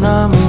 na.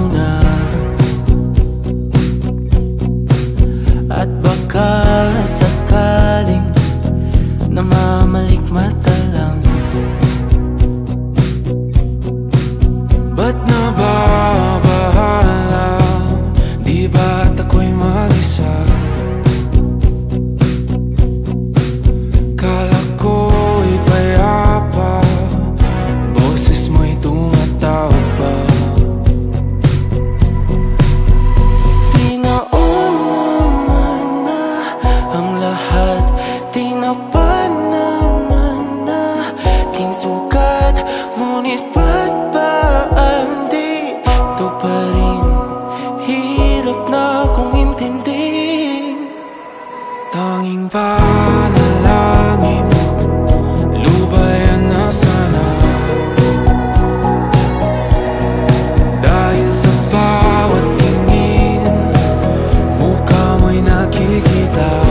nakikita